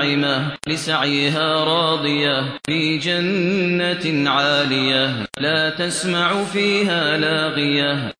ناعمة لسعيها راضية في جنة عالية لا تسمع فيها لاغية.